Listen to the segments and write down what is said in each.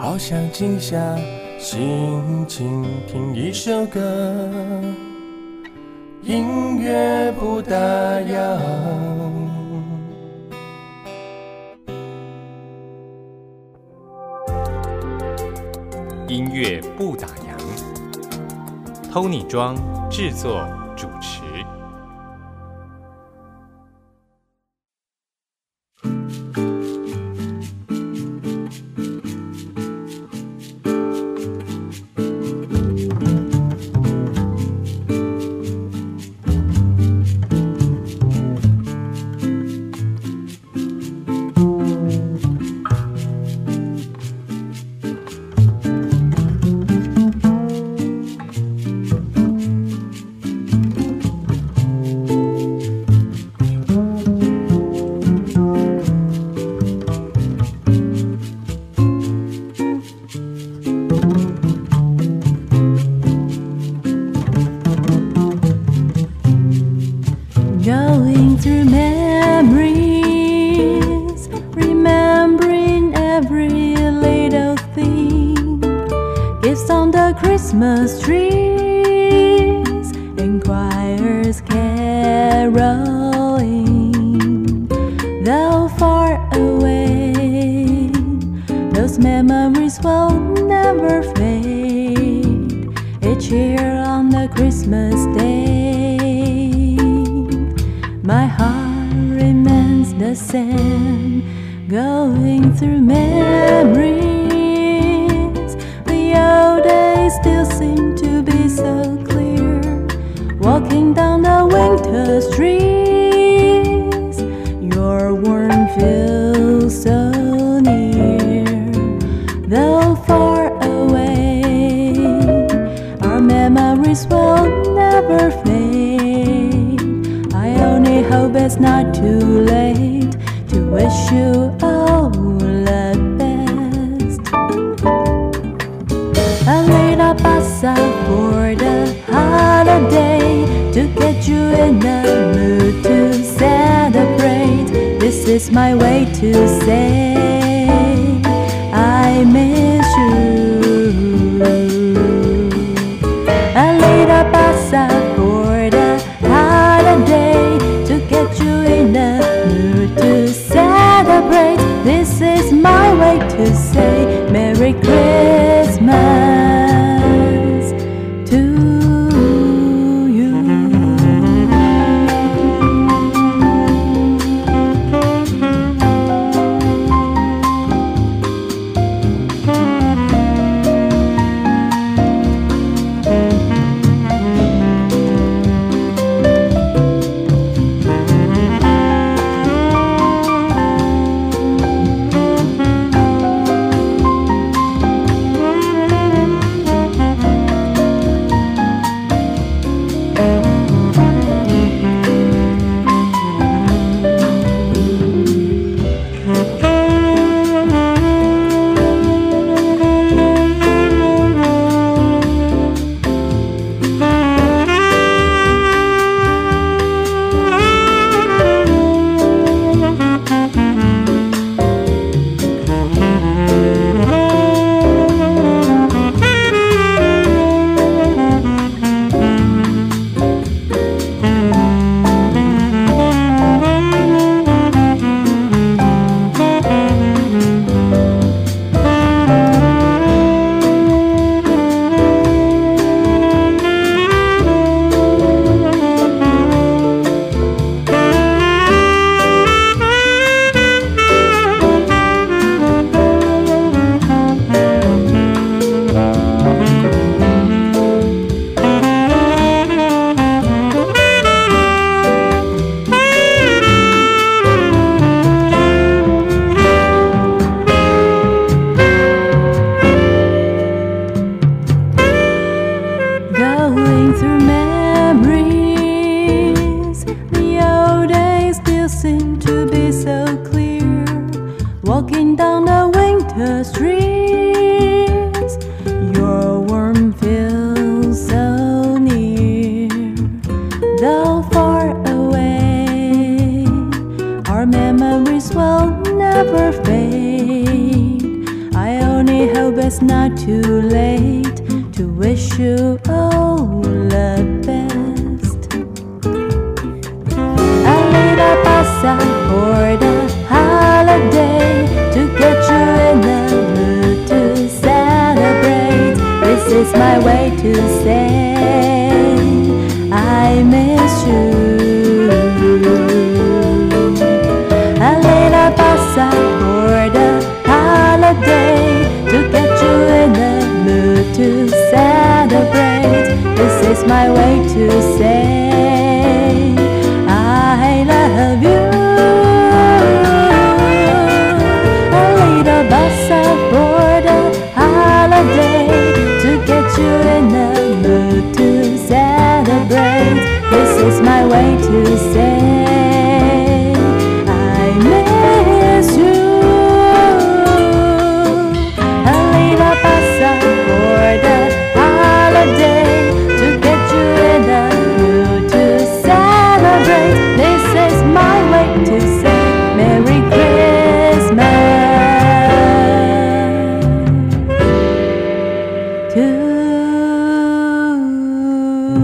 好想静下心倾听一首歌，音乐不打烊。音乐不打烊，Tony 庄制作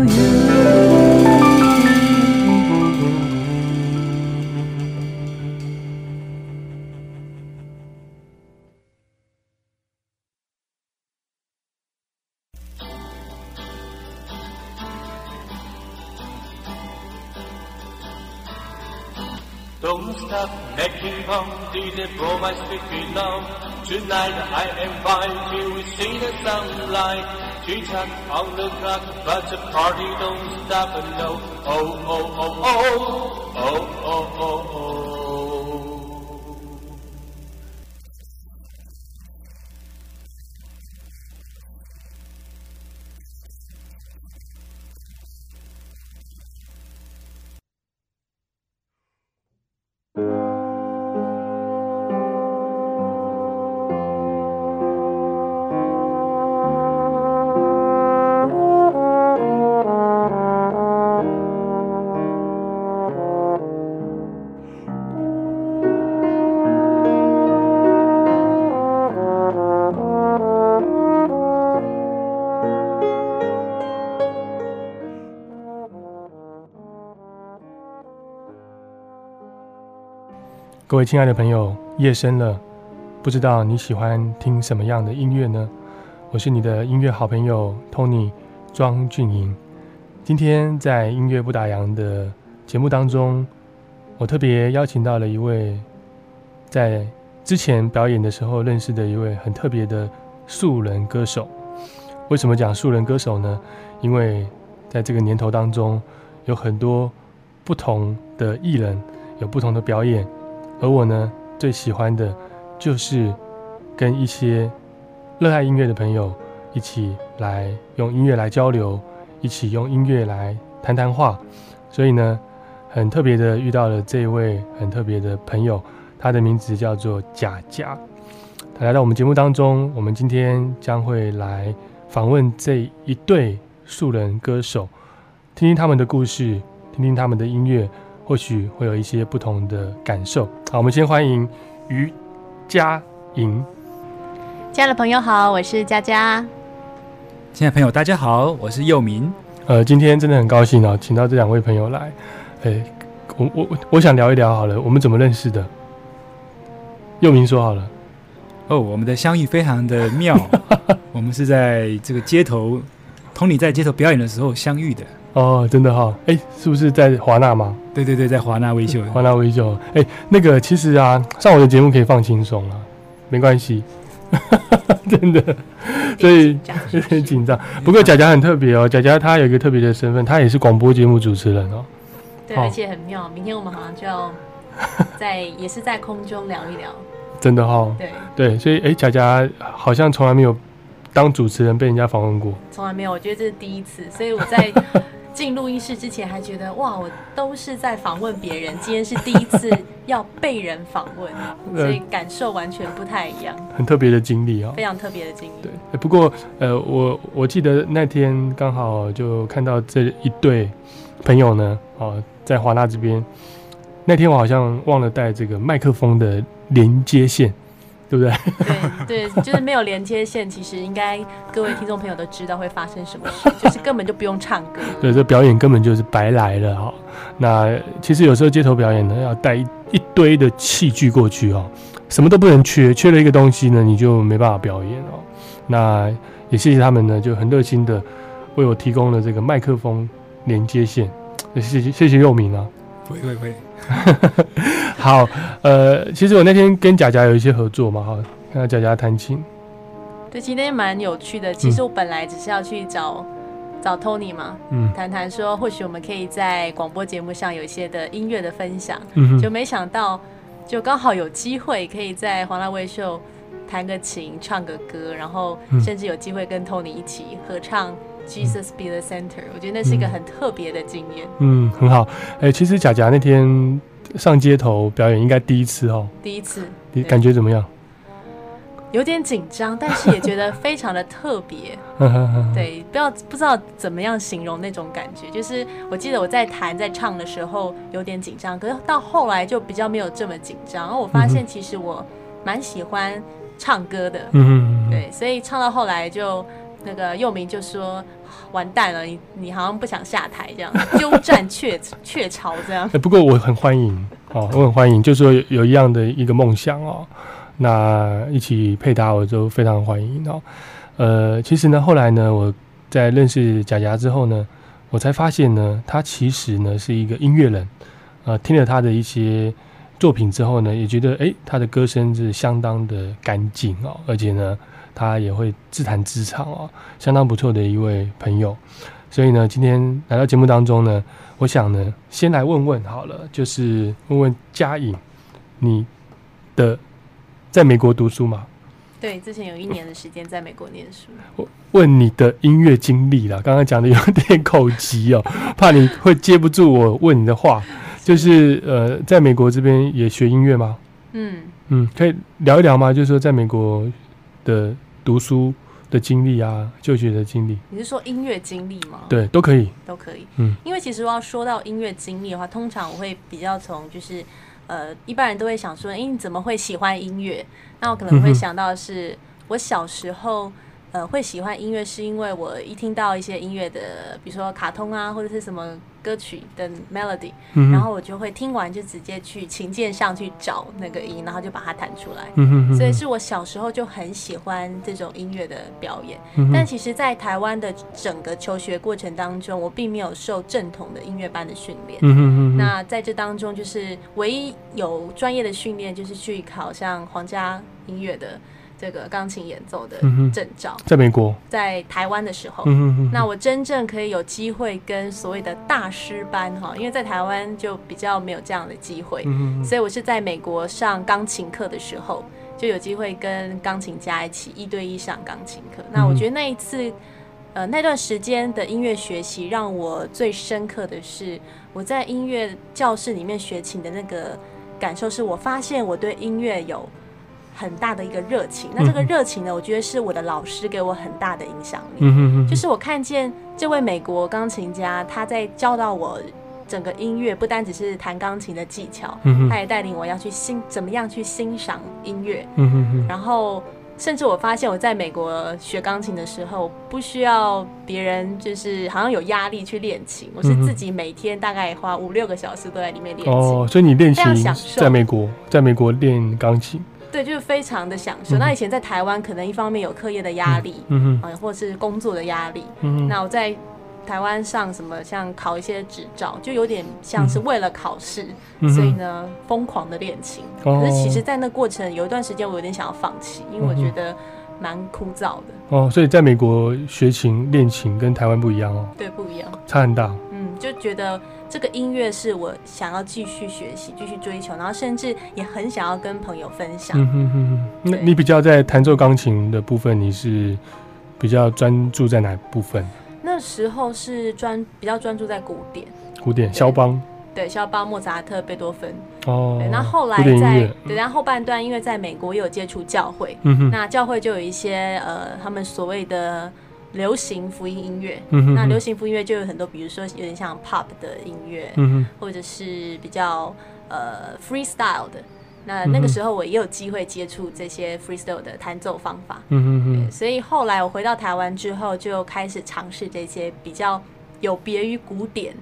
you. On the clock, but the party don't stop. No, oh 各位亲爱的朋友，夜深了，不知道你喜欢听什么样的音乐呢？我是你的音乐好朋友 Tony 庄俊莹。今天在音乐不打烊的节目当中，我特别邀请到了一位在之前表演的时候认识的一位很特别的素人歌手。为什么讲素人歌手呢？因为在这个年头当中，有很多不同的艺人，有不同的表演。而我呢，最喜欢的就是跟一些热爱音乐的朋友一起来用音乐来交流，一起用音乐来谈谈话。所以呢，很特别的遇到了这一位很特别的朋友，他的名字叫做贾贾。他来到我们节目当中，我们今天将会来访问这一对素人歌手，听听他们的故事，听听他们的音乐。或许会有一些不同的感受。好，我们先欢迎于佳莹。亲爱的朋友好，我是佳佳。亲爱的朋友大家好，我是佑明。呃，今天真的很高兴哦，请到这两位朋友来。哎，我我我想聊一聊好了，我们怎么认识的？佑明说好了。哦，我们的相遇非常的妙，我们是在这个街头，Tony 在街头表演的时候相遇的。哦，真的哈，哎，是不是在华纳吗？对对对，在华纳微秀。华纳微秀，哎，那个其实啊，上我的节目可以放轻松啊，没关系，真的，所以有点紧张。不过贾贾很特别哦，贾贾他有一个特别的身份，他也是广播节目主持人哦。对，而且很妙。明天我们好像就要在，也是在空中聊一聊。真的哈。对对，所以哎，贾贾好像从来没有当主持人被人家访问过，从来没有，我觉得这是第一次，所以我在。进录音室之前还觉得哇，我都是在访问别人，今天是第一次 要被人访问，所以感受完全不太一样，很特别的经历啊、非常特别的经历。对，不过呃，我我记得那天刚好就看到这一对朋友呢，哦，在华纳这边，那天我好像忘了带这个麦克风的连接线，对不对？对对，就是没有连接线，其实应该各位听众朋友都知道会发生什么事，就是根本就不用唱歌。对，这表演根本就是白来了哈。那其实有时候街头表演呢，要带一一堆的器具过去哦，什么都不能缺，缺了一个东西呢，你就没办法表演哦。那也谢谢他们呢，就很热心的为我提供了这个麦克风连接线，谢谢谢谢佑明啊。会会会，好，呃，其实我那天跟贾贾有一些合作嘛，哈，看到贾贾弹琴，对，今天蛮有趣的。其实我本来只是要去找找 Tony 嘛，嗯谈谈说或许我们可以在广播节目上有一些的音乐的分享，嗯哼就没想到就刚好有机会可以在黄大卫秀弹个琴、唱个歌，然后嗯甚至有机会跟 Tony 一起合唱。Jesus be the center，我觉得那是一个很特别的经验，嗯，很好。哎、其实贾贾那天上街头表演应该第一次哦，第一次，你感觉怎么样？有点紧张，但是也觉得非常的特别。对，对，不要不知道怎么样形容那种感觉。就是我记得我在弹在唱的时候有点紧张，可是到后来就比较没有这么紧张。然后我发现其实我蛮喜欢唱歌的，嗯，对，所以唱到后来就那个佑明就说：“完蛋了，你你好像不想下台这样，鸠占鹊鹊巢这样。不过我很欢迎哦，我很欢迎，就是说有一样的一个梦想哦，那一起配搭我都非常欢迎哦。呃，其实呢，后来呢，我在认识贾贾之后呢，我才发现呢，他其实呢是一个音乐人，呃，听了他的一些作品之后呢，也觉得诶，他的歌声是相当的干净哦，而且呢，他也会自弹自唱哦，相当不错的一位朋友。所以呢，今天来到节目当中呢，我想呢，先来问问好了，就是问问嘉颖，你的在美国读书吗？对，之前有一年的时间在美国念书。问你的音乐经历啦，刚刚讲的有点口急哦，怕你会接不住我问你的话。就是呃，在美国这边也学音乐吗？嗯，嗯，可以聊一聊吗？就是说在美国的读书的经历啊，就学的经历，你是说音乐经历吗？对，都可以。都可以。嗯，因为其实要说到音乐经历的话，通常我会比较从就是呃，一般人都会想说，诶，你怎么会喜欢音乐？那我可能会想到的是，我小时候呃会喜欢音乐，是因为我一听到一些音乐的，比如说卡通啊，或者是什么歌曲的 melody，、嗯然后我就会听完就直接去琴键上去找那个音，然后就把它弹出来。嗯哼哼所以是我小时候就很喜欢这种音乐的表演，嗯但其实，在台湾的整个求学过程当中，我并没有受正统的音乐班的训练。嗯哼哼哼。那在这当中，就是唯一有专业的训练，就是去考像皇家音乐的这个钢琴演奏的证照。在美国，在台湾的时候，那我真正可以有机会跟所谓的大师班哈，因为在台湾就比较没有这样的机会，所以我是在美国上钢琴课的时候，就有机会跟钢琴家一起一对一上钢琴课。那我觉得那一次，呃，那段时间的音乐学习让我最深刻的是，我在音乐教室里面学琴的那个感受，是我发现我对音乐有很大的一个热情。那这个嗯热情呢，我觉得是我的老师给我很大的影响力。嗯哼哼，就是我看见这位美国钢琴家，他在教导我整个音乐，不单只是弹钢琴的技巧，嗯他也带领我要去欣怎么样去欣赏音乐。嗯哼哼，然后，甚至我发现我在美国学钢琴的时候，不需要别人就是好像有压力去练琴，我是自己每天大概花五六个小时都在里面练琴。哦，所以你练琴在美国，在美国练钢琴，对，就是非常的享受。嗯那以前在台湾，可能一方面有课业的压力，嗯哼，啊、或是工作的压力，嗯哼，那我在台湾上什么像考一些执照，就有点像是为了考试，嗯所以呢疯狂的练琴。哦可是其实，在那过程有一段时间，我有点想要放弃，因为我觉得蛮枯燥的。哦，所以在美国学琴练琴跟台湾不一样哦，对，不一样。差很大。嗯，就觉得这个音乐是我想要继续学习、继续追求，然后甚至也很想要跟朋友分享。嗯哼哼哼，那你比较在弹奏钢琴的部分，你是比较专注在哪部分？那时候是专比较专注在古典，古典、肖邦？对，肖邦、莫扎特、贝多芬。哦对，，那后来在乐，对，然后后半段因为在美国也有接触教会，嗯哼，那教会就有一些呃，他们所谓的流行福音音乐。嗯哼，那流行福音音乐就有很多，比如说有点像 pop 的音乐，嗯，或者是比较呃 freestyle 的。那那个时候我也有机会接触这些 freestyle 的弹奏方法。嗯嗯所以后来我回到台湾之后，就开始尝试这些比较有别于古典、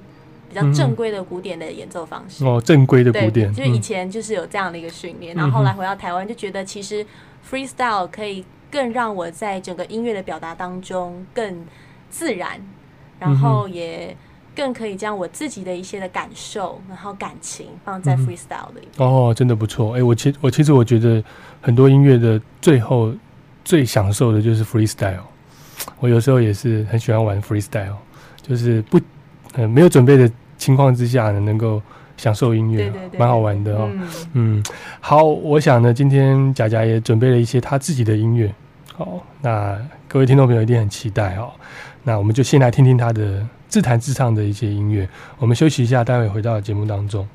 比较正规的古典的演奏方式。嗯，哦，正规的，古典，就是以嗯前就是有这样的一个训练，嗯然后后来回到台湾就觉得其实 freestyle 可以更让我在整个音乐的表达当中更自然，然嗯后也更可以将我自己的一些的感受，然后感情放在 freestyle 里。哦，真的不错。哎、我其我其实我觉得很多音乐的最后最享受的就是 freestyle。我有时候也是很喜欢玩 freestyle，就是不呃没有准备的情况之下呢，能够享受音乐蛮好玩的哦。嗯，嗯，好，我想呢，今天贾贾也准备了一些他自己的音乐。好，那各位听众朋友一定很期待哦。那我们就先来听听他的自弹自唱的一些音乐。我们休息一下，待会回到节目当中。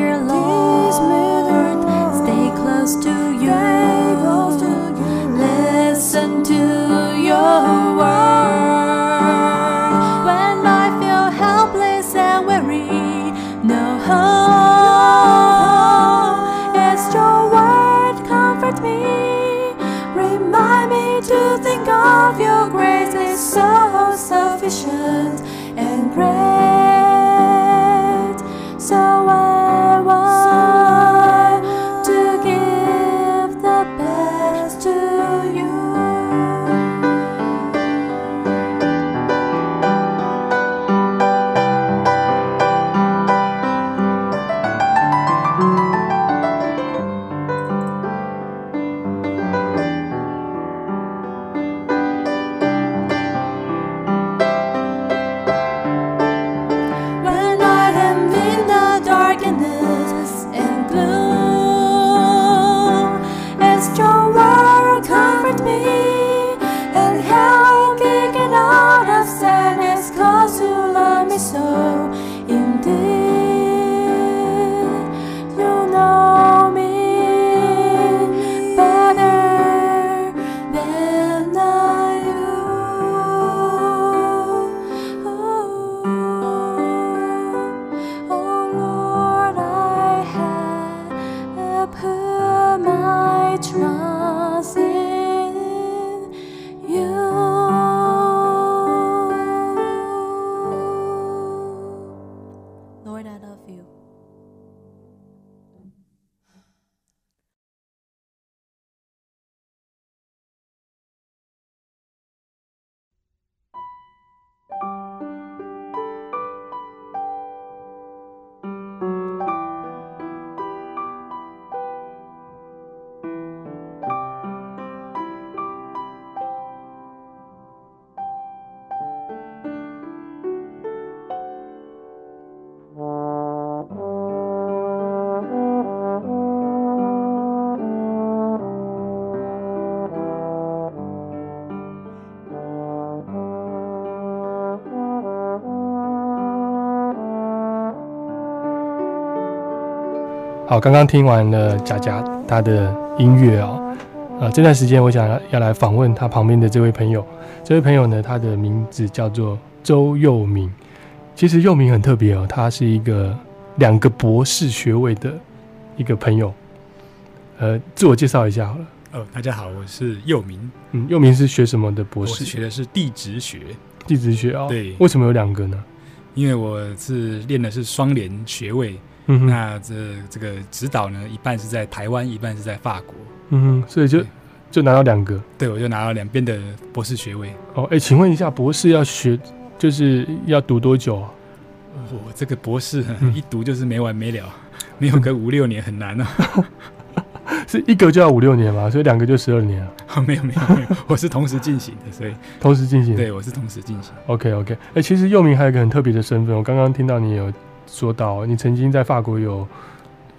Dear Lord, stay close to you, listen to your word. When I feel helpless and weary, no hope. As your word comfort me, remind me to think of your grace is so sufficient 好，刚刚听完了贾贾他的音乐哦，啊，这段时间我想要要来访问他旁边的这位朋友。这位朋友呢，他的名字叫做周佑明。其实佑明很特别哦，他是一个两个博士学位的一个朋友。呃，自我介绍一下好了。哦，大家好，我是佑明，嗯，佑明是学什么的博我士？是学的是地质学，地质学哦。对为什么有两个呢？因为我是练的是双联学位，嗯哼，那这这个指导呢，一半是在台湾，一半是在法国，嗯哼，所以就就拿到两个对我就拿到两边的博士学位。哦。哎，请问一下，博士要学就是要读多久啊？我这个博士嗯一读就是没完没了，没有个五六年很难啊。是一个就要五六年嘛，所以两个就十二年啊，没有没有没有，我是同时进行的，所以同时进行。对我是同时进行。OK OK，哎、其实佑明还有一个很特别的身份，我刚刚听到你有说到，你曾经在法国有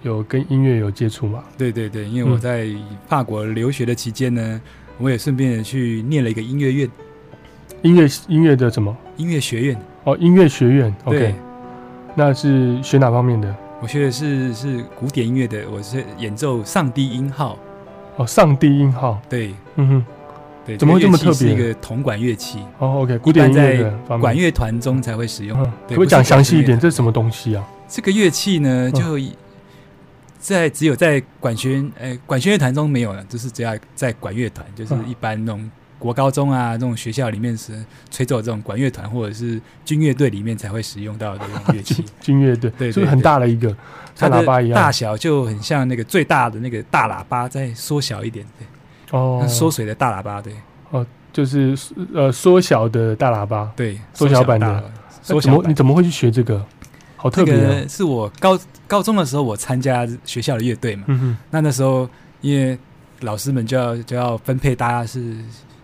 有跟音乐有接触嘛？对对对，因为我嗯在法国留学的期间呢，我也顺便去念了一个音乐院音乐音乐的什么？音乐学院。哦，音乐学院。对 OK，那是学哪方面的？我学的是是古典音乐的，我是演奏上低音号。哦，上低音号。对嗯哼。对，怎么会这么特别是一个铜管乐器，哦，OK，古典音乐的。管乐团中才会使用。嗯，可以讲详细一点？这是是什么东西啊？这个乐器呢，嗯就在只有在管弦呃管弦乐团中没有了，就是只要在管乐团，就是嗯一般那种国高中啊这种学校里面是吹奏这种管乐团或者是军乐队里面才会使用到的这种乐器。军乐队，对对是不是很大的一个，像喇叭一样？大小就很像那个最大的那个大喇叭，再缩小一点，对，哦，缩水的大喇叭，对哦就是呃缩小的大喇叭。对，缩小版的缩小版你怎么会去学这个？好特这别哦。个是我高高中的时候，我参加学校的乐队嘛。嗯哼，那那时候因为老师们就要就要分配大家是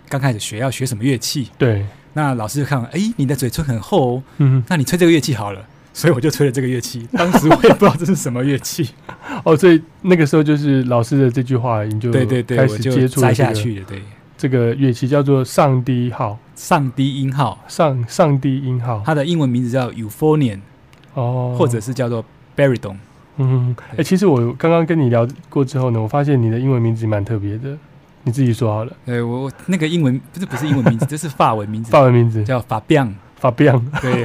刚开始学要学什么乐器，对，那老师就看，哎，你的嘴唇很厚哦，嗯哼。那你吹这个乐器好了。所以我就吹了这个乐器，当时我也不知道这是什么乐器，哦，所以那个时候就是老师的这句话，你就对对对，开始接触下去了，对，这个乐器叫做上低号，上低音号，上上低音号，它的英文名字叫 euphonium，哦，或者是叫做 baritone。嗯，哎、对。其实我刚刚跟你聊过之后呢，我发现你的英文名字蛮特别的，你自己说好了，对我我那个英文不是不是英文名字，这是法文名字，法文名字。叫法比昂。发标，对，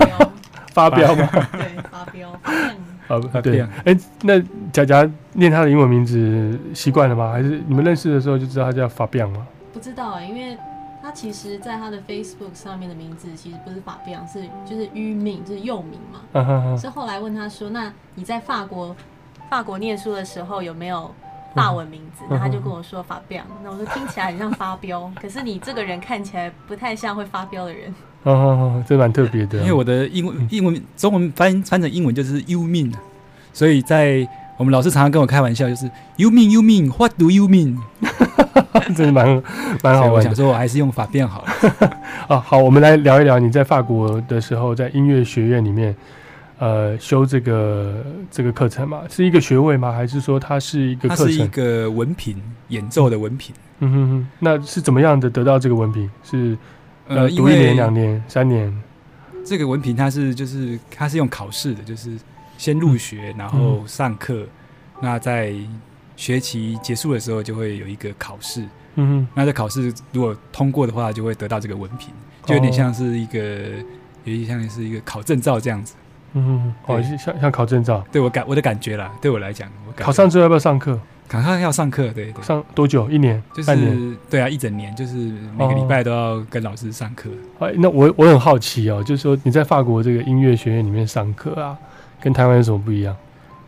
发飙吗？对，发飙。啊，发对标，哎、那佳佳念他的英文名字习惯了吗？还是你们认识的时候就知道他叫法标吗？不知道啊，因为他其实在他的 Facebook 上面的名字其实不是法比昂，是就是于命，就是幼名嘛。啊哈哈，是后来问他说：“那你在法国法国念书的时候有没有法文名字？”那他就跟我说法比昂。那我说听起来很像发飙，可是你这个人看起来不太像会发飙的人。啊哈哈，这蛮特别的，因为我的英文英文中文翻翻成英文就是 you mean，所以在我们老师常常跟我开玩笑，就是 you mean you mean what do you mean？真的蛮蛮好玩的我想说，我还是用法变好了。啊。好，我们来聊一聊你在法国的时候，在音乐学院里面，呃，修这个这个课程嘛，是一个学位吗？还是说它是一个它是一？个文凭，演奏的文凭。嗯哼哼，那是怎么样的得到这个文凭？是呃，因读一年、两年、三年？这个文凭它是就是它是用考试的，就是先入学，然后上课，那在学期结束的时候就会有一个考试。嗯那在考试如果通过的话，就会得到这个文凭，就有点哦像是一个，有点像是一个考证照这样子。嗯哼，哦，像像考证照，对我感我的感觉啦，对我来讲，我感觉考上之后要不要上课？考上要上课，对对，上多久？一年？就半年？是对啊，一整年就是每个礼拜都要跟老师上课。哎，那我我很好奇哦，就是说你在法国这个音乐学院里面上课啊，跟台湾有什么不一样？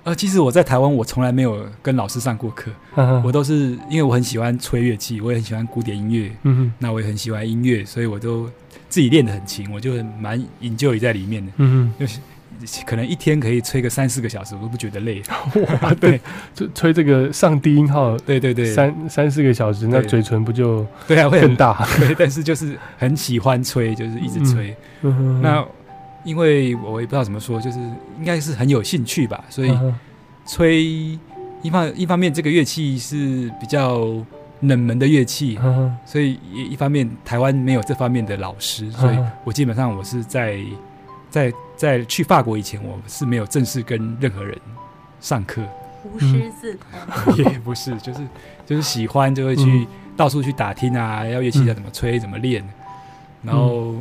呃，其实我在台湾，我从来没有跟老师上过课，嗯我都是因为我很喜欢吹乐器，我也很喜欢古典音乐，嗯哼那我也很喜欢音乐，所以我都自己练得很勤，我就很蛮 enjoy 在里面的，嗯就是可能一天可以吹个三四个小时，我都不觉得累。哇，对，就吹这个上低音号对对对，三三四个小时，那嘴唇不就对啊，会很，更大？对，但是就是很喜欢吹，就是一直吹。嗯那因为我也不知道怎么说，就是应该是很有兴趣吧，所以吹一方一方面这个乐器是比较冷门的乐器，嗯所以一一方面台湾没有这方面的老师，所以嗯我基本上我是在在在去法国以前，我是没有正式跟任何人上课，无师自通。也不是，就是就是喜欢就会去到处去打听啊，要乐器要怎么吹、怎么练，然后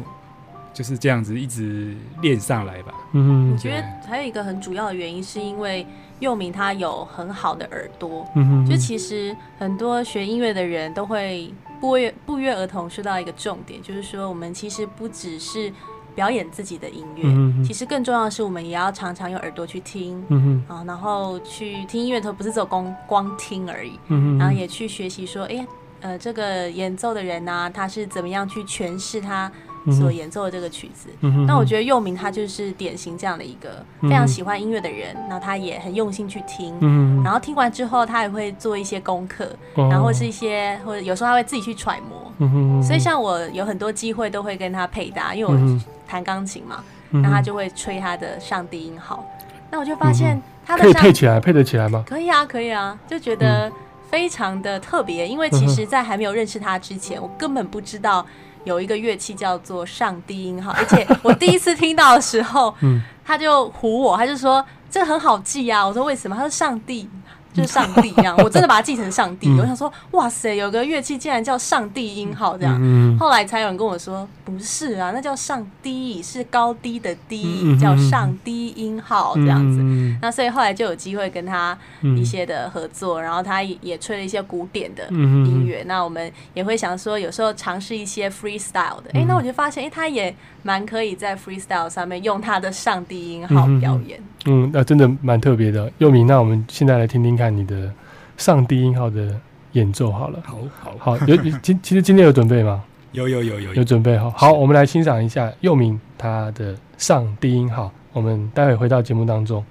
就是这样子一直练上来吧。嗯我觉得还有一个很主要的原因，是因为佑明他有很好的耳朵。嗯就其实很多学音乐的人都会不约不约而同说到一个重点，就是说我们其实不只是表演自己的音乐，嗯其实更重要的是我们也要常常用耳朵去听。嗯啊，然后去听音乐的时候，不是走光光听而已，嗯然后也去学习说，哎，呃，这个演奏的人呢、他是怎么样去诠释他所演奏的这个曲子。嗯那我觉得佑明他就是典型这样的一个非常喜欢音乐的人，那他也很用心去听，嗯然后听完之后他也会做一些功课，哦。然后是一些或者有时候他会自己去揣摩。嗯所以像我有很多机会都会跟他配搭，因为嗯我弹钢琴嘛，嗯那他就会吹他的上低音号，那我就发现他的可以的配起来，配得起来吗？可以啊，可以啊，就觉得非常的特别。因为其实，在还没有认识他之前，我根本不知道有一个乐器叫做上低音号，而且我第一次听到的时候，嗯他就唬我，他就说这很好记啊。我说为什么？他说上帝。就是上帝一样，我真的把它记成上帝。嗯我想说，哇塞，有个乐器竟然叫上帝音号这样。嗯后来才有人跟我说，不是啊，那叫上低，是高低的低，嗯叫上低音号这样子。嗯那所以后来就有机会跟他嗯一些的合作，然后他也也吹了一些古典的嗯音乐。那我们也会想说，有时候尝试一些 freestyle 的，哎、嗯那我就发现，哎、他也蛮可以在 freestyle 上面用他的上帝音号表演。嗯，那真的蛮特别的。佑明，那我们现在来听听看你的上低音号的演奏好了。好好好，有今其实今天有准备吗？有有有有有准备好。好，我们来欣赏一下佑明他的上低音号。我们待会回到节目当中。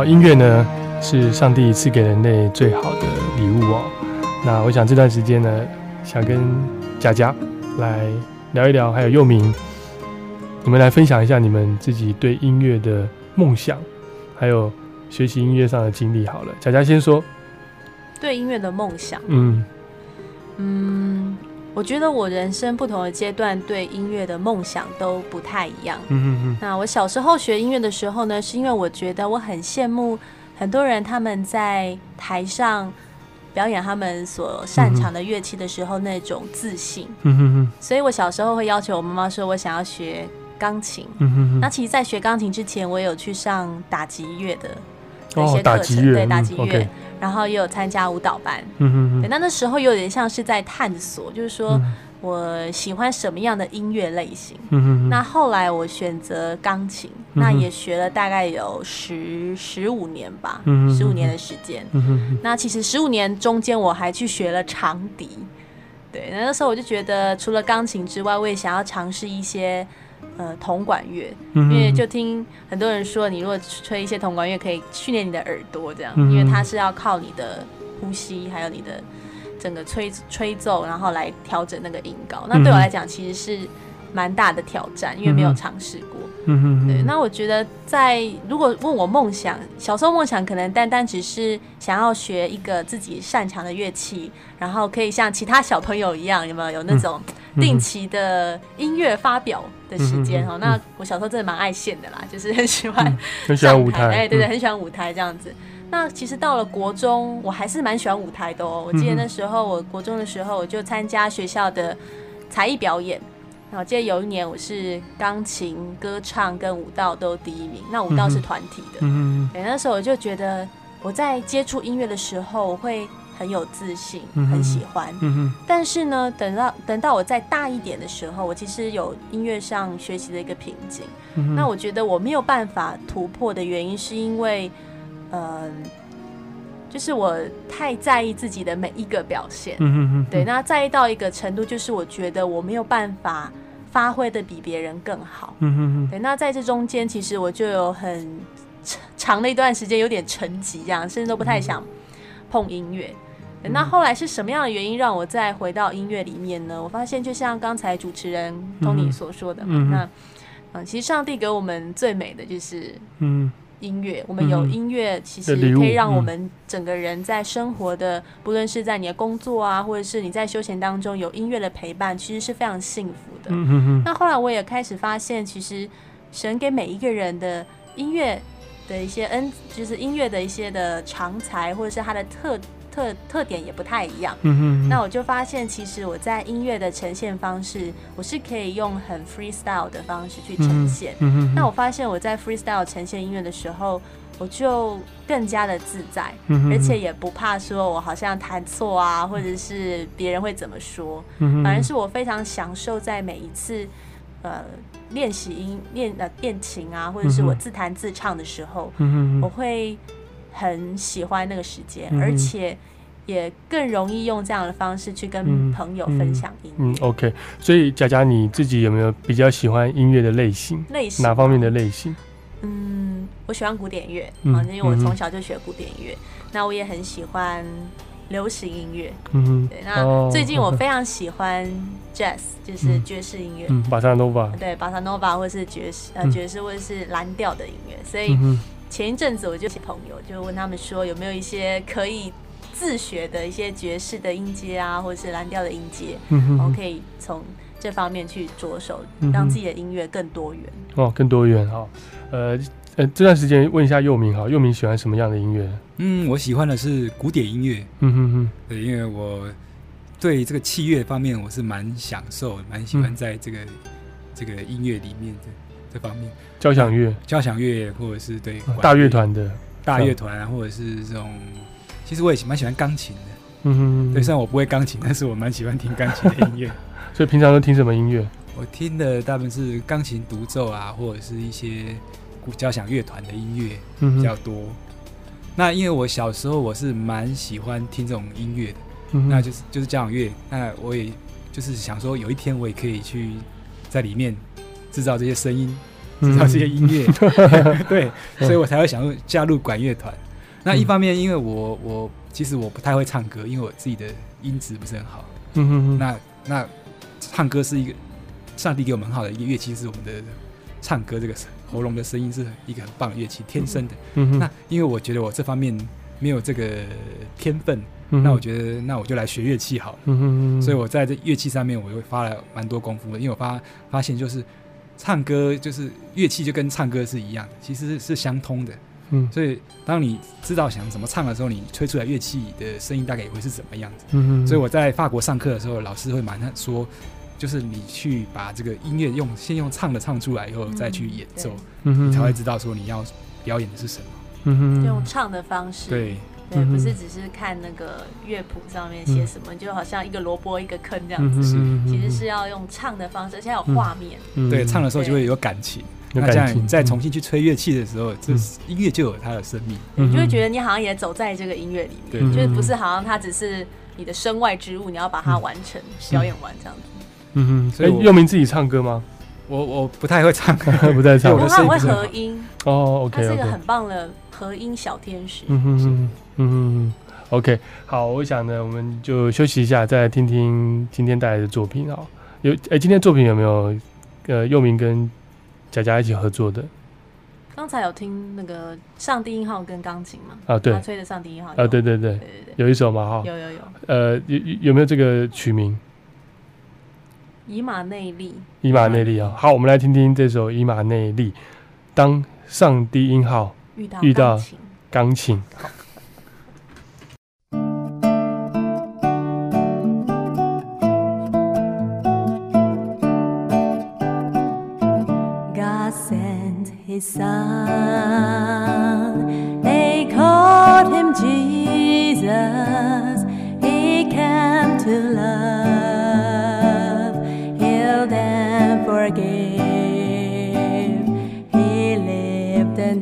好，音乐呢是上帝赐给人类最好的礼物哦。那我想这段时间呢，想跟佳佳来聊一聊，还有佑明，你们来分享一下你们自己对音乐的梦想，还有学习音乐上的经历。好了，佳佳先说。对音乐的梦想，嗯嗯，我觉得我人生不同的阶段对音乐的梦想都不太一样。嗯嗯那我小时候学音乐的时候呢，是因为我觉得我很羡慕很多人他们在台上表演他们所擅长的乐器的时候那种自信，嗯嗯所以我小时候会要求我妈妈说我想要学钢琴。嗯那其实，在学钢琴之前，我有去上打击乐的的一哦些，课程，对打嗯击乐然后也有参加舞蹈班。嗯嗯对，那那时候有点像是在探索，就是说嗯我喜欢什么样的音乐类型。嗯嗯那后来我选择钢琴，嗯那也学了大概有十十五年吧嗯，十五年的时间。嗯嗯那其实十五年中间我还去学了长笛，对，那那时候我就觉得除了钢琴之外，我也想要尝试一些呃铜管乐，嗯因为就听很多人说，你如果吹一些铜管乐，可以训练你的耳朵，这样，嗯因为它是要靠你的呼吸，还有你的整个吹吹奏，然后来调整那个音高。那对我来讲，其实是蛮大的挑战，因为没有嗯尝试过。嗯嗯对，那我觉得在如果问我梦想，小时候梦想可能单单只是想要学一个自己擅长的乐器，然后可以像其他小朋友一样，有没有有那种定期的音乐发表的时间哦？嗯嗯嗯那我小时候真的蛮爱现的啦，就是很喜欢很喜欢舞台，上哎，对对，嗯很喜欢舞台这样子。那其实到了国中，我还是蛮喜欢舞台的哦。我记得那时候，我国中的时候，我就参加学校的才艺表演。然后我记得有一年我是钢琴、歌唱跟舞蹈都第一名，那舞蹈是团体的。嗯对，那时候我就觉得我在接触音乐的时候，我会很有自信，很喜欢。嗯但是呢，等到等到我再大一点的时候，我其实有音乐上学习的一个瓶颈。嗯那我觉得我没有办法突破的原因，是因为，嗯、就是我太在意自己的每一个表现。嗯嗯对，那在意到一个程度，就是我觉得我没有办法发挥的比别人更好。嗯嗯对，那在这中间，其实我就有很长长的一段时间有点沉寂，这样甚至都不太想碰音乐。对那后来是什么样的原因让我再回到音乐里面呢？我发现，就像刚才主持人 Tony 所说的嘛，嗯那嗯，其实上帝给我们最美的就是嗯。音乐，我们有嗯音乐，其实可以让我嗯们整个人在生活的，不论是在你的工作啊，或者是你在休闲当中有音乐的陪伴，其实是非常幸福的。嗯嗯那后来我也开始发现，其实神给每一个人的音乐的一些恩，就是音乐的一些的长才，或者是它的特特特点也不太一样。嗯那我就发现，其实我在音乐的呈现方式，我是可以用很 freestyle 的方式去呈现。嗯那我发现我在 freestyle 呈现音乐的时候，我就更加的自在，嗯而且也不怕说我好像弹错啊，或者是别人会怎么说，嗯反而是我非常享受在每一次呃练习音练呃练琴啊，或者是我自弹自唱的时候，嗯我会很喜欢那个时间，嗯而且也更容易用这样的方式去跟嗯朋友分享音乐。嗯，OK。所以佳佳你自己有没有比较喜欢音乐的类型？类型哪方面的类型？嗯，我喜欢古典乐，因为我从小就学古典乐。那我也很喜欢流行音乐。嗯对，那哦最近我非常喜欢 jazz，就是嗯爵士音乐。嗯，巴萨诺瓦。对，巴萨诺瓦或是爵士呃嗯爵士或者是蓝调的音乐。所以前一阵子我就朋友就问他们说有没有一些可以自学的一些爵士的音阶啊，或者是蓝调的音阶，嗯哼然后可以从这方面去着手让自己的音乐更多元。哦，更多元哈。呃呃，这段时间问一下佑明哈，佑明喜欢什么样的音乐？嗯，我喜欢的是古典音乐，嗯哼哼，对，因为我对这个器乐方面我是蛮享受，蛮喜欢嗯在这个、这个音乐里面的这方面，交响乐、交响乐或者是对管大乐团的，大乐团啊，或者是这种，其实我也蛮喜欢钢琴的。嗯哼，对，虽然我不会钢琴，但是我蛮喜欢听钢琴的音乐。所以平常都听什么音乐？我听的大部分是钢琴独奏啊，或者是一些古交响乐团的音乐比较多。那因为我小时候我是蛮喜欢听这种音乐的，嗯那就是就是交响乐。那我也就是想说，有一天我也可以去在里面制造这些声音，嗯制造这些音乐。对，所以我才会想要加入管乐团。那一方面，因为我我其实我不太会唱歌，因为我自己的音质不是很好。嗯哼哼，那那唱歌是一个上帝给我们很好的一个乐器，是我们的唱歌这个喉咙的声音是一个很棒的乐器，天生的。那因为我觉得我这方面没有这个天分，嗯那我觉得那我就来学乐器好了。嗯哼哼，所以我在这乐器上面，我会花了蛮多功夫的，因为我发发现就是唱歌就是乐器就跟唱歌是一样的，其实是相通的。嗯所以当你知道想怎么唱的时候，你吹出来乐器的声音大概也会是怎么样子。嗯哼，所以我在法国上课的时候，老师会蛮说，就是你去把这个音乐用先用唱的唱出来以后，嗯再去演奏，嗯哼你才会知道说你要表演的是什么。嗯哼，用唱的方式，对，对，不是只是看那个乐谱上面写什么，就好像一个萝卜一个坑这样子。嗯哼其实是要用唱的方式，而且要有画面。嗯对，唱的时候就会有感情。有那这感情，样你再重新去吹乐器的时候，这嗯音乐就有它的生命。嗯你就会觉得你好像也走在这个音乐里对面，就是不是好像它只是你的身外之物，你要把它完成、表演完这样子。嗯哼，所以明自己唱歌吗？我我不太会唱，不太唱对我很会合音，哦，OK 他是一个很棒的合音小天使。嗯哼哼，嗯哼哼，OK，好，我想呢，我们就休息一下，再来听听今天带来的作品啊。有，哎，今天作品有没有呃佑明跟佳佳一起合作的刚才有听那个上帝一号跟钢琴嘛？啊？对，他吹的上帝一号。啊，对对对对，对对，有一首嘛哈，有有有。呃，有有有没有这个曲名？以马内利，以马内利啊。好，我们来听听这首以马内利。当上低音号遇到钢琴钢琴，God sent his son. They called him Jesus. He came to love,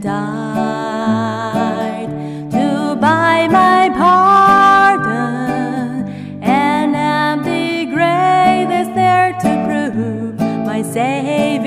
died to buy my pardon. An empty grave is there to prove my Savior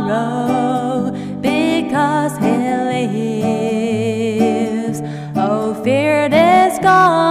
tomorrow because He lives. Oh, fear is gone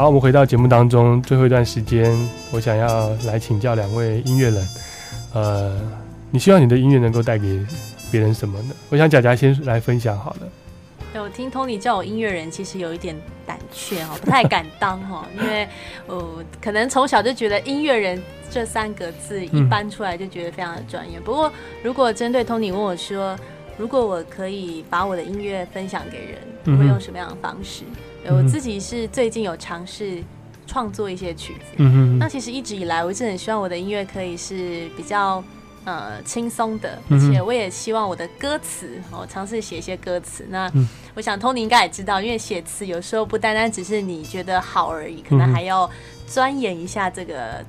好，我们回到节目当中，最后一段时间，我想要来请教两位音乐人，呃，你希望你的音乐能够带给别人什么呢？我想贾贾先来分享好了。对我听 Tony 叫我音乐人，其实有一点胆怯哦，不太敢当哈，因为呃，可能从小就觉得音乐人这三个字一搬出来就觉得非常的专业。不过，如果针对 Tony 问我说，如果我可以把我的音乐分享给人，我会用什么样的方式？对我自己是最近有尝试创作一些曲子。嗯哼那其实一直以来，我一直很希望我的音乐可以是比较呃轻松的，而且我也希望我的歌词，我尝试写一些歌词。那嗯我想 Tony 应该也知道，因为写词有时候不单单只是你觉得好而已，可能还要钻研一下这个，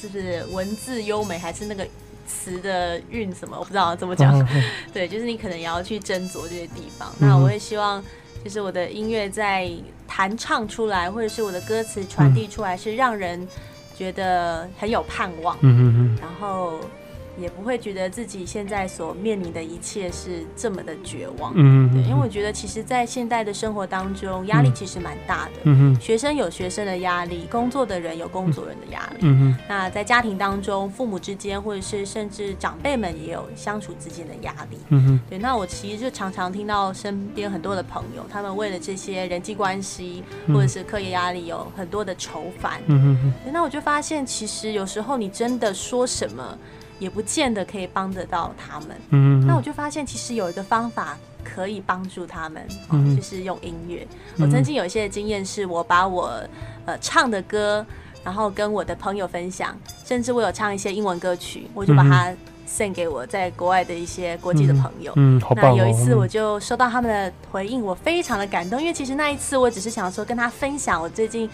就是文字优美还是那个。词的韵什么我不知道怎么讲，对，就是你可能也要去斟酌这些地方。嗯那我也希望，就是我的音乐在弹唱出来，或者是我的歌词传递出来，是让人觉得很有盼望，嗯嗯嗯然后也不会觉得自己现在所面临的一切是这么的绝望。嗯对，因为我觉得其实，在现代的生活当中，压力其实蛮大的。嗯哼学生有学生的压力，工作的人有工作人的压力。嗯哼那在家庭当中，父母之间，或者是甚至长辈们也有相处之间的压力。嗯哼对，那我其实就常常听到身边很多的朋友，他们为了这些人际关系嗯或者是课业压力，有很多的愁烦。嗯哼对那我就发现，其实有时候你真的说什么，也不见得可以帮得到他们。嗯那我就发现，其实有一个方法可以帮助他们，哦嗯就是用音乐。我曾经有一些经验，是我把我呃唱的歌，然后跟我的朋友分享，甚至我有唱一些英文歌曲，我就把它 send 给我在国外的一些国际的朋友。嗯，好棒哦！那有一次我就收到他们的回应，我非常的感动，因为其实那一次我只是想说跟他分享我最近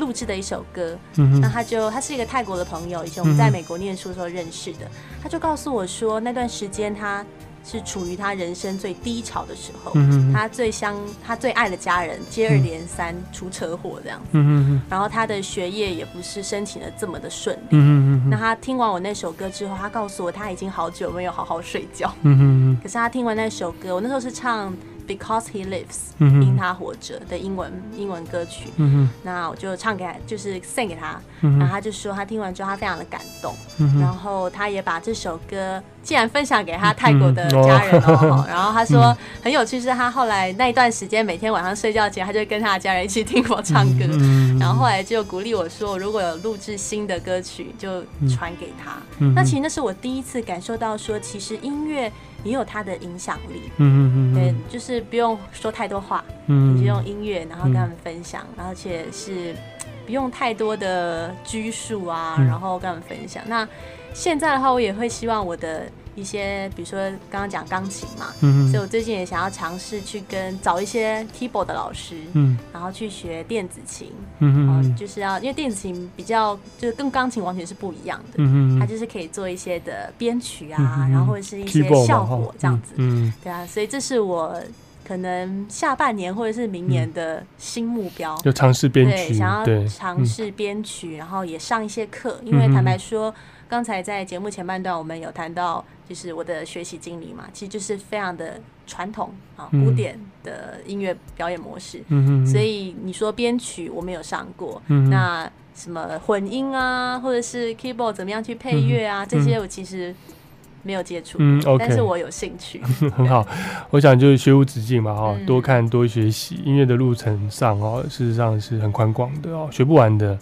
录制的一首歌，嗯那他就他是一个泰国的朋友，以前我们在美国念书的时候认识的，他就告诉我说那段时间他是处于他人生最低潮的时候，嗯他最相他最爱的家人接二连三出车祸这样。子，嗯然后他的学业也不是申请的这么的顺利。嗯那他听完我那首歌之后，他告诉我他已经好久没有好好睡觉。嗯可是他听完那首歌，我那时候是唱 Because He Lives，、嗯因他活着的英文英文歌曲。嗯哼。那我就唱给他，就是 send 给他，嗯然后他就说他听完之后他非常的感动，嗯然后他也把这首歌既然分享给他泰国的家人哦。然后他说很有趣是他后来那一段时间每天晚上睡觉前，他就跟他的家人一起听我唱歌，嗯。然后后来就鼓励我说如果有录制新的歌曲就传给他。嗯。那其实那是我第一次感受到说，其实音乐也有它的影响力。嗯嗯嗯对，就是不用说太多话，嗯你就用音乐，然后跟他们分享，而且是不用太多的拘束啊，嗯然后跟他们分享。那现在的话，我也会希望我的一些，比如说刚刚讲钢琴嘛，嗯所以我最近也想要尝试去跟找一些 keyboard 的老师，嗯。然后去学电子琴，嗯哦嗯就是要因为电子琴比较就是跟钢琴完全是不一样的，嗯它就是可以做一些的编曲啊，嗯嗯然后或者是一些效果这样子，嗯对啊，所以这是我可能下半年或者是明年的新目标。就尝试编对，曲，想要尝试编曲，然后也上一些课。因为嗯坦白说，刚才在节目前半段我们有谈到，就是我的学习经历嘛，其实就是非常的传统啊，嗯。古典的音乐表演模式。嗯嗯，所以你说编曲我没有上过，嗯那什么混音啊，或者是 keyboard 怎么样去配乐啊，这些我其实没有接触，嗯，OK。但是我有兴趣。很好，我想就是学无止境嘛，哈、嗯。多看多学习，音乐的路程上哦，事实上是很宽广的哦，学不完的。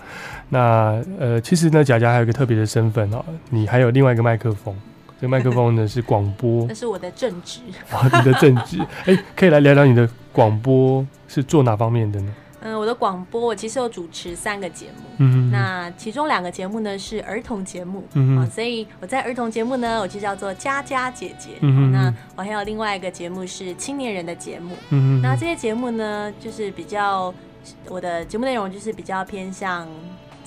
那呃，其实呢，贾贾还有一个特别的身份哦，你还有另外一个麦克风，这个麦克风呢 是广播。那是我的正职。啊，你的正职，哎、可以来聊聊你的广播是做哪方面的呢？嗯，我的广播我其实有主持三个节目，嗯那其中两个节目呢是儿童节目，嗯啊，所以我在儿童节目呢，我就叫做佳佳姐姐。嗯哼那我还有另外一个节目是青年人的节目，嗯那这些节目呢，就是比较我的节目内容就是比较偏向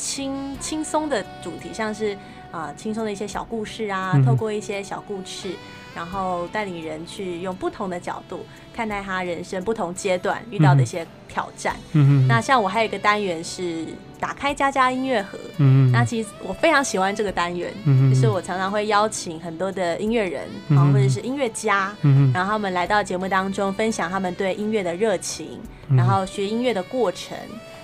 轻轻松的主题，像是啊轻松的一些小故事啊，透过一些小故事，然后带领人去用不同的角度看待他人生不同阶段遇到的一些挑战。嗯嗯那像我还有一个单元是打开佳佳音乐盒，嗯那其实我非常喜欢这个单元，嗯就是我常常会邀请很多的音乐人，然后、或者是音乐家，嗯然后他们来到节目当中分享他们对音乐的热情，嗯然后学音乐的过程，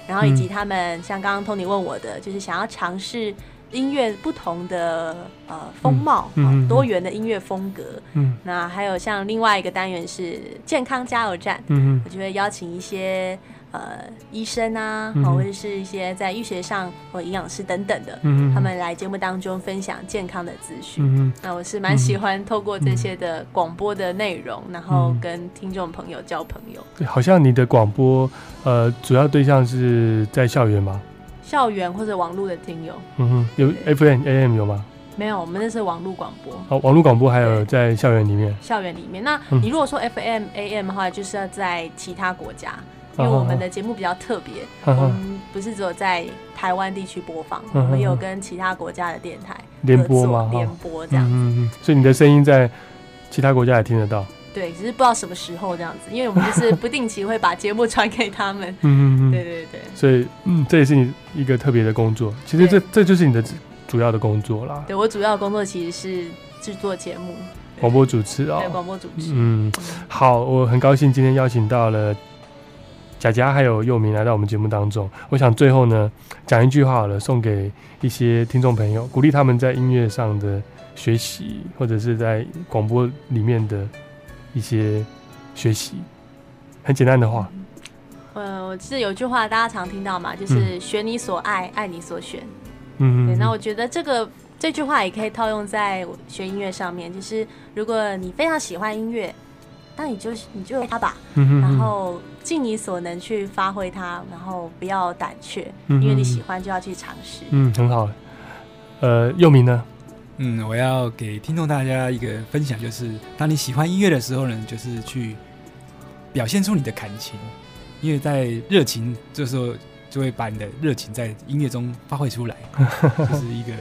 然后以及他们像刚刚 Tony 问我的，就是想要尝试音乐不同的呃风貌，嗯多元的音乐风格。嗯。那还有像另外一个单元是健康加油站，嗯。我就会邀请一些呃医生啊，嗯哦或者是一些在医学上或营养师等等的，嗯他们来节目当中分享健康的资讯。嗯那我是蛮喜欢透过这些的广播的内容，然后跟听众朋友交朋友。对，好像你的广播呃主要对象是在校园吗？校园或者网络的听友嗯哼，有 FM、AM 有吗？没有，我们那是网络广播。哦，网络广播还有在校园里面。校园里面，那嗯你如果说 FM、AM 的话，就是要在其他国家，因哦为我们的节目比较特别，我们不是只有在台湾地区播放，嗯我们有跟其他国家的电台联播吗？联播这样子。嗯所以你的声音在其他国家也听得到。对，只是不知道什么时候这样子，因为我们就是 不定期会把节目传给他们。嗯嗯嗯，对对对。所以嗯，这也是你一个特别的工作。其实这这就是你的主要的工作啦，对，我主要的工作其实是制作节目，广播主持啊、对广播主持。嗯，好，我很高兴今天邀请到了贾佳还有佑明来到我们节目当中。我想最后呢，讲一句话好了，送给一些听众朋友，鼓励他们在音乐上的学习，或者是在广播里面的一些学习。很简单的话，呃，我记得有句话大家常听到嘛，就是学你所爱，爱你所选。嗯，对，那我觉得这个这句话也可以套用在学音乐上面，就是如果你非常喜欢音乐，那你就你就它吧，嗯然后尽你所能去发挥它，然后不要胆怯，嗯因为你喜欢就要去尝试。嗯，很好。呃，佑明呢？嗯，我要给听众大家一个分享，就是当你喜欢音乐的时候呢，就是去表现出你的感情，因为在热情这时候就会把你的热情在音乐中发挥出来，就是一个。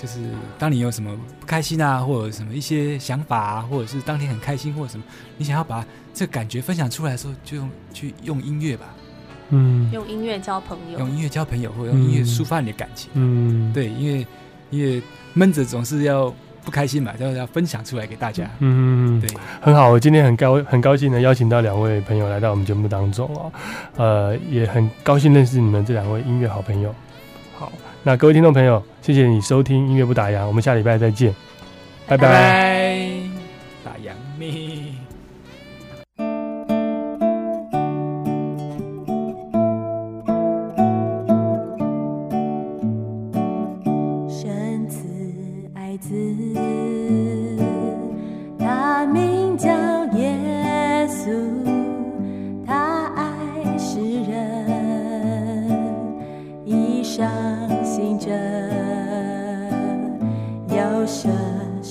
就是当你有什么不开心啊，或者什么一些想法啊，或者是当天很开心或者什么，你想要把这个感觉分享出来的时候，就用去用音乐吧，嗯用音乐交朋友，用音乐交朋友，或者用音乐抒发你的感情。嗯，对，因为因为闷着总是要不开心嘛，要要分享出来给大家。嗯，对，很好。我今天很高很高兴的邀请到两位朋友来到我们节目当中哦，呃，也很高兴认识你们这两位音乐好朋友。好，那各位听众朋友，谢谢你收听音乐不打烊，我们下礼拜再见，拜拜。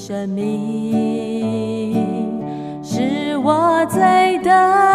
生命，是我罪的